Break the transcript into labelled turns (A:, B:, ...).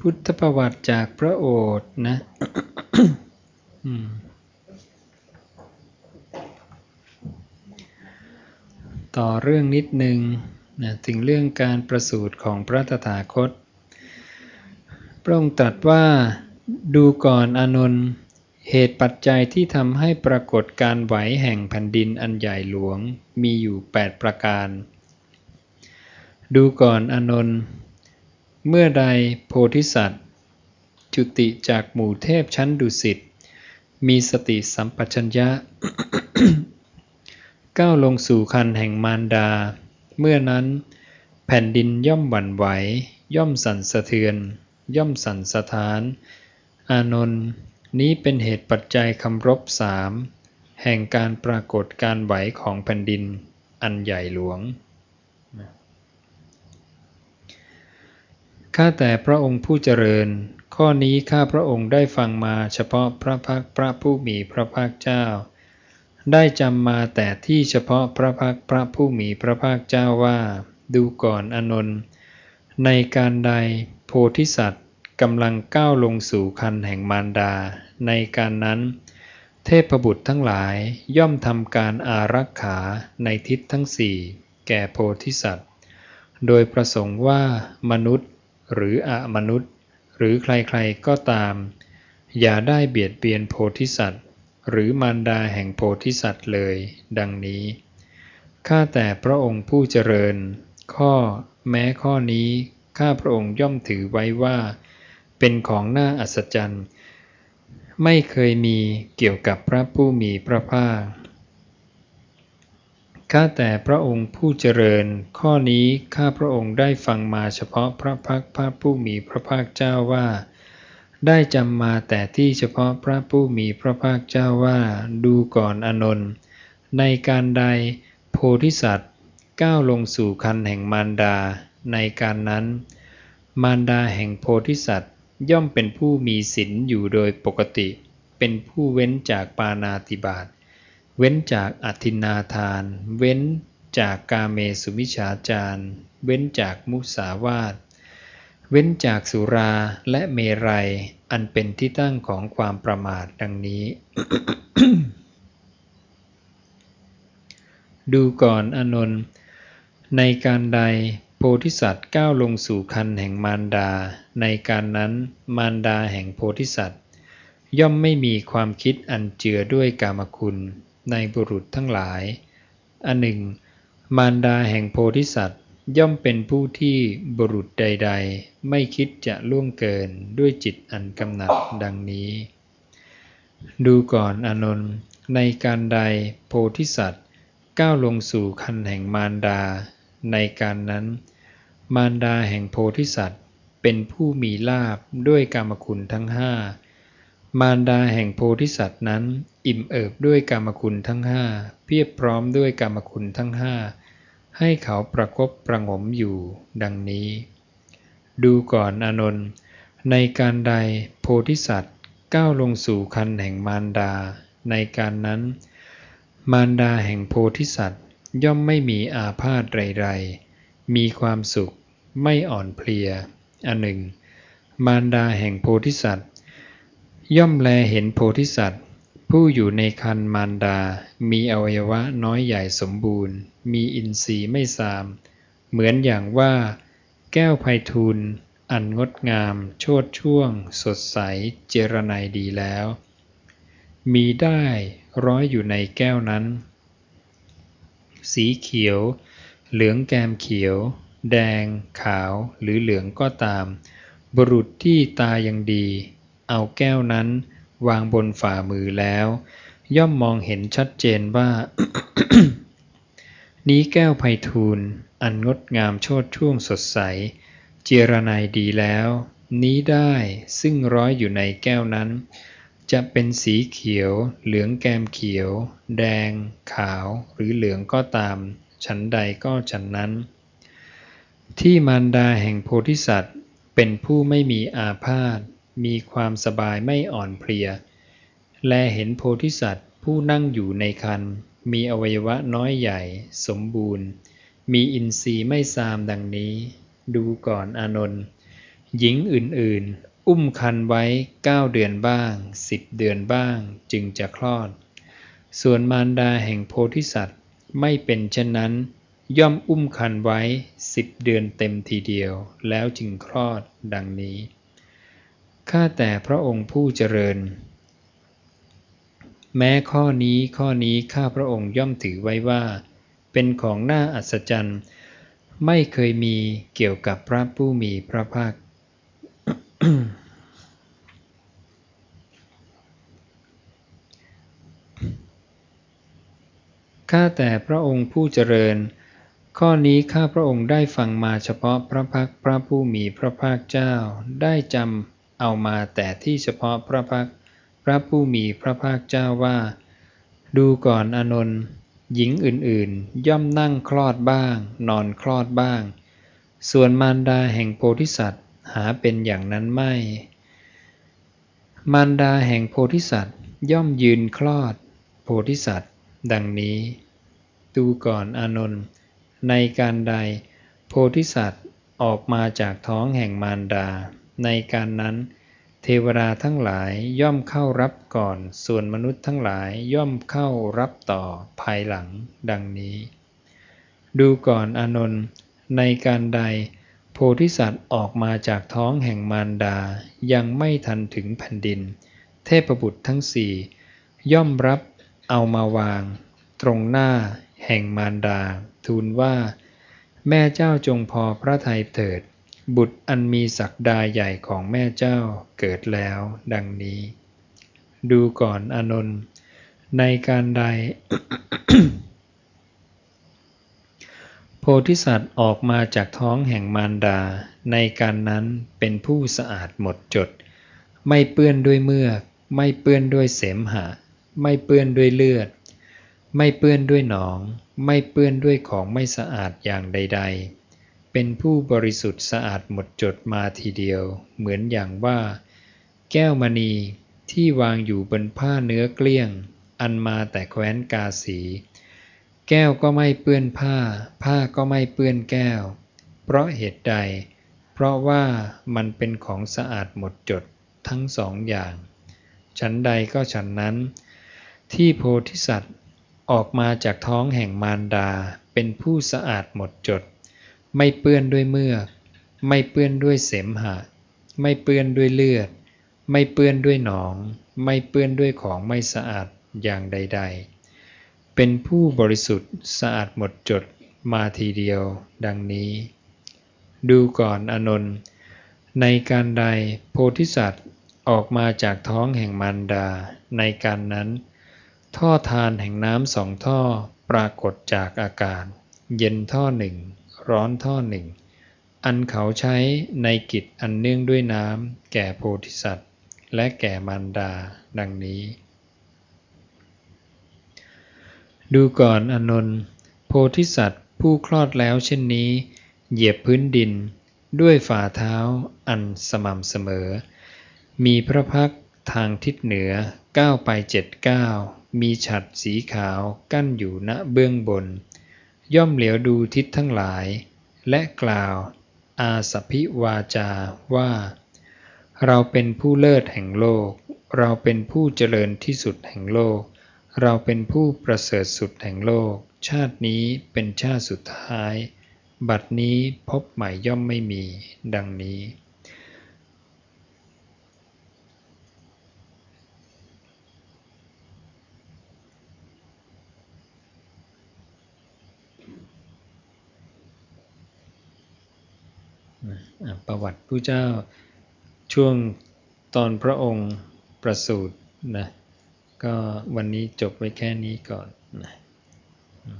A: พุทธประวัติจากพระโอษฐ์นะต่อเรื่องนิดนึงนะถึงเรื่องการประสูติของพระตถาคต พระองค์ตรัสว่าดูก่อนอนนท์เหตุปัจจัยที่ทำให้ปรากฏการไหวแห่งแผ่นดินอันใหญ่หลวงมีอยู่ 8 ประการ ดูก่อนอนนท์ เมื่อใดโพธิสัตว์ จุติจากหมู่เทพชั้นดุสิต มีสติสัมปชัญญะ ก้าวลงสู่คันแห่งมารดา เมื่อนั้น แผ่นดินย่อมหวั่นไหว ย่อมสั่นสะเทือน ย่อมสั่นสะท้าน อานนท์นี้เป็นเหตุปัจจัยคำรบสามแห่งการปรากฏการไหวของแผ่นดินอันใหญ่หลวง ข้าแต่พระองค์ผู้เจริญ ข้อนี้ข้าพระองค์ได้ฟังมาเฉพาะพระพักพระผู้มีพระภาคเจ้า ได้จำมาแต่ที่เฉพาะพระพักพระผู้มีพระภาคเจ้าว่า ดูก่อนอนนท์ในการใดโพธิสัตว์กำลังก้าวลงสู่คันแห่งมารดา ในการนั้น เทพบุตรทั้งหลายย่อมทำการอารักขาในทิศทั้งสี่แก่โพธิสัตว์ โดยประสงค์ว่ามนุษย์ หรืออมนุษย์ หรือใครๆก็ตาม อย่าได้เบียดเบียนโพธิสัตว์ หรือมารดาแห่งโพธิสัตว์เลย ดังนี้ ข้าแต่พระองค์ผู้เจริญ ข้อแม้ข้อนี้ข้าพระองค์ย่อมถือไว้ว่า เป็นของน่าอัศจรรย์ ไม่เคยมีเกี่ยวกับพระผู้มีพระภาค ข้าแต่พระองค์ผู้เจริญ ข้อนี้ข้าพระองค์ได้ฟังมาเฉพาะพระพักพระผู้มีพระภาคเจ้าว่า ได้จำมาแต่ที่เฉพาะพระผู้มีพระภาคเจ้าว่า ดูก่อนอนนท์ในการใดโพธิสัตว์ก้าวลงสู่คันแห่งมารดา ในการนั้น มารดาแห่งโพธิสัตว์ย่อมเป็นผู้มีศีลอยู่โดยปกติ เป็นผู้เว้นจากปานาติบาต เว้นจากอธินาทาน เว้นจากกาเมสุมิชาจาร เว้นจากมุสาวาท เว้นจากสุราและเมรัย อันเป็นที่ตั้งของความประมาทดังนี้ ดูก่อนอนนท์ในการใดโพธิสัตว์ก้าวลงสู่คันแห่งมารดา ในการนั้นมารดาแห่งโพธิสัตว์ ย่อมไม่มีความคิดอันเจือด้วยกามคุณ ในบุรุษทั้งหลาย อันหนึ่ง มารดาแห่งโพธิสัตว์ย่อมเป็นผู้ที่บุรุษใด ๆ ไม่คิดจะล่วงเกินด้วยจิตอันกำหนัดดังนี้ ดูก่อนอนนท์ในการใดโพธิสัตว์ก้าวลงสู่คันแห่งมารดา ในการนั้น มารดาแห่งโพธิสัตว์เป็นผู้มีลาบด้วยกรรมคุณทั้งห้า มารดาแห่งโพธิสัตว์นั้น อิ่มเอิบด้วยกรรมคุณทั้งห้าเพียบพร้อมด้วยกรรมคุณทั้งห้าให้เขาประคบประงมอยู่ดังนี้ ดูก่อนอนนท์ในการใดโพธิสัตว์ก้าวลงสู่คันแห่งมารดา ในการนั้น มารดาแห่งโพธิสัตว์ย่อมไม่มีอาพาธไรๆมีความสุขไม่อ่อนเพลีย อันหนึ่ง มารดาแห่งโพธิสัตว์ ย่อมแลเห็นโพธิสัตว์ ผู้อยู่ในคันมารดา มีอวัยวะน้อยใหญ่สมบูรณ์ มีอินทรีย์ไม่สาม เหมือนอย่างว่า แก้วไพทูลอันงดงาม โชดช่วง สดใส เจรไนดีแล้ว มีได้ร้อยอยู่ในแก้วนั้น สีเขียว เหลืองแกมเขียว แดง ขาวหรือเหลืองก็ตาม บุรุษที่ตายังดี เอาแก้วนั้น วางบนฝ่ามือแล้ว ย่อมมองเห็นชัดเจนว่า นี้แก้วไพทูลอันงดงามโชดช่วงสดใส เจรนายดีแล้ว นี้ได้ซึ่งร้อยอยู่ในแก้วนั้น จะเป็นสีเขียว เหลืองแกมเขียว แดง ขาวหรือเหลืองก็ตาม ฉันใดก็ฉันนั้น ที่มารดาแห่งโพธิสัตว์เป็นผู้ไม่มีอาพาธ มีความสบายไม่อ่อนเพลีย แลเห็นโพธิสัตว์ผู้นั่งอยู่ในคัน มีอวัยวะน้อยใหญ่ สมบูรณ์ มีอินทรีย์ไม่ซามดังนี้ ดูก่อนอนนท์หญิงอื่นๆ อุ้มคันไว้เก้าเดือนบ้างสิบเดือนบ้างจึงจะคลอด ส่วนมารดาแห่งโพธิสัตว์ไม่เป็นเช่นนั้นย่อมอุ้มคันไว้สิบเดือนเต็มทีเดียวแล้วจึงคลอดดังนี้ ข้าแต่พระองค์ผู้เจริญ แม้ข้อนี้ข้อนี้ข้าพระองค์ย่อมถือไว้ว่า เป็นของน่าอัศจรรย์ ไม่เคยมีเกี่ยวกับพระผู้มีพระภาค ข้าแต่พระองค์ผู้เจริญ ข้อนี้ข้าพระองค์ได้ฟังมาเฉพาะพระพักพระผู้มีพระภาคเจ้าได้จำ เอามาแต่ที่เฉพาะพระพักพระผู้มีพระภาคเจ้าว่า ดูก่อนอนนท์หญิงอื่นๆ ย่อมนั่งคลอดบ้าง นอนคลอดบ้าง ส่วนมารดาแห่งโพธิสัตว์หาเป็นอย่างนั้นไม่ มารดาแห่งโพธิสัตว์ย่อมยืนคลอด โพธิสัตว์ ดังนี้ ดูก่อนอนนท์ในการใด โพธิสัตว์ออกมาจากท้องแห่งมารดา ในการนั้น เทวดาทั้งหลายย่อมเข้ารับก่อน ส่วนมนุษย์ทั้งหลายย่อมเข้ารับต่อภายหลังดังนี้ ดูก่อนอนนท์ในการใด โพธิสัตว์ออกมาจากท้องแห่งมารดายังไม่ทันถึงแผ่นดิน เทพบุตรทั้งสี่ย่อมรับเอามาวาง ตรงหน้าแห่งมารดา ทูลว่า แม่เจ้าจงพอพระทัยเถิด บุตรอันมีศักดาใหญ่ของแม่เจ้าเกิดแล้ว ดังนี้ ดูก่อนอนนท์ในการใด โพธิสัตว์ออกมาจากท้องแห่งมารดา ในการนั้นเป็นผู้สะอาดหมดจด ไม่เปื้อนด้วยเมือก ไม่เปื้อนด้วยเสมหะ ไม่เปื้อนด้วยเลือด ไม่เปื้อนด้วยหนอง ไม่เปื้อนด้วยของไม่สะอาดอย่างใด ๆ เป็นผู้บริสุทธิ์สะอาดหมดจดมาทีเดียว เหมือนอย่างว่า แก้วมณีที่วางอยู่บนผ้าเนื้อเกลี้ยง อันมาแต่แคว้นกาสี แก้วก็ไม่เปื้อนผ้า ผ้าก็ไม่เปื้อนแก้ว เพราะเหตุใด เพราะว่ามันเป็นของสะอาดหมดจดทั้งสองอย่าง ฉันใดก็ฉันนั้น ที่โพธิสัตว์ออกมาจากท้องแห่งมารดาเป็นผู้สะอาดหมดจด ไม่เปื้อนด้วยเมือก ไม่เปื้อนด้วยเสมหะ ไม่เปื้อนด้วยเลือด ไม่เปื้อนด้วยหนอง ไม่เปื้อนด้วยของไม่สะอาดอย่างใด ๆ เป็นผู้บริสุทธิ์สะอาดหมดจดมาทีเดียว ดังนี้ ดูก่อนอนนท์ในการใดโพธิสัตว์ออกมาจากท้องแห่งมารดา ในการนั้น ท่อทานแห่งน้ำสองท่อปรากฏจากอากาศ เย็นท่อหนึ่ง ร้อนท่อหนึ่ง อันเขาใช้ในกิจอันเนื่องด้วยน้ำแก่โพธิสัตว์ และแก่มารดาดังนี้ ดูก่อนอนนท์โพธิสัตว์ผู้คลอดแล้วเช่นนี้ เหยียบพื้นดินด้วยฝ่าเท้าอันสม่ำเสมอ มีพระพักทางทิศเหนือก้าวไปเจ็ดก้าวมีฉัดสีขาวกั้นอยู่ณเบื้องบน ย่อมเหลียวดูทิศทั้งหลาย และกล่าว อาสพิวาจาว่า เราเป็นผู้เลิศแห่งโลก เราเป็นผู้เจริญที่สุดแห่งโลก เราเป็นผู้ประเสริฐสุดแห่งโลก ชาตินี้เป็นชาติสุดท้าย บัดนี้พบใหม่ย่อมไม่มี ดังนี้ ประวัติผู้เจ้าช่วงตอนพระองค์ประสูตินะก็วันนี้จบไว้แค่นี้ก่อนนะ